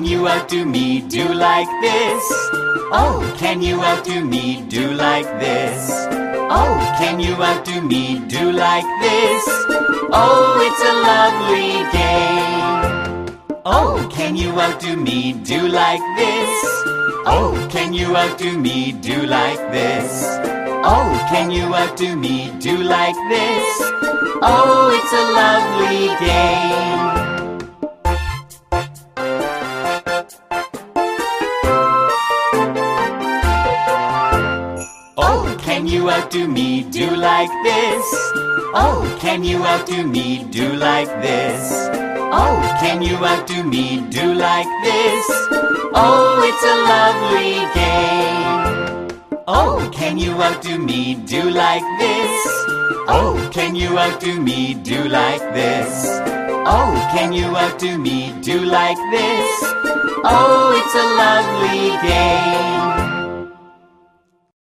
outdo me? Do like this. Oh, can you outdo me? Do like this. Oh, can you outdo me? Do like this. Oh, it's a lovely game. Oh, can you outdo me? Do like this. Oh, can you outdo me? Do like this. Oh, can you outdo me? Do like this. Oh, it's a lovely game. Oh, can you outdo me? Do like this. Oh, can you outdo me? Do like this. Oh, can you outdo me? Do like this. Oh, it's a lovely game. Oh, can you outdo me? Do like this. Oh, can you outdo me? Do like this. Oh, can you outdo me? Do like this. Oh, it's a lovely game.